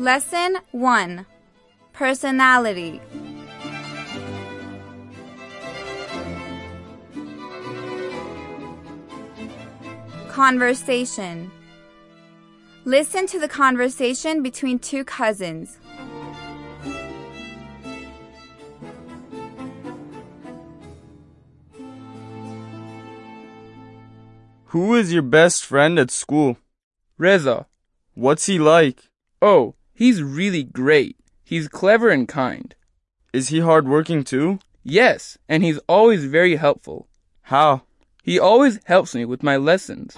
Lesson 1 Personality Conversation Listen to the conversation between two cousins. Who is your best friend at school? Reza. What's he like? Oh, he's really great. He's clever and kind. Is he hardworking too? Yes, and he's always very helpful. How? He always helps me with my lessons.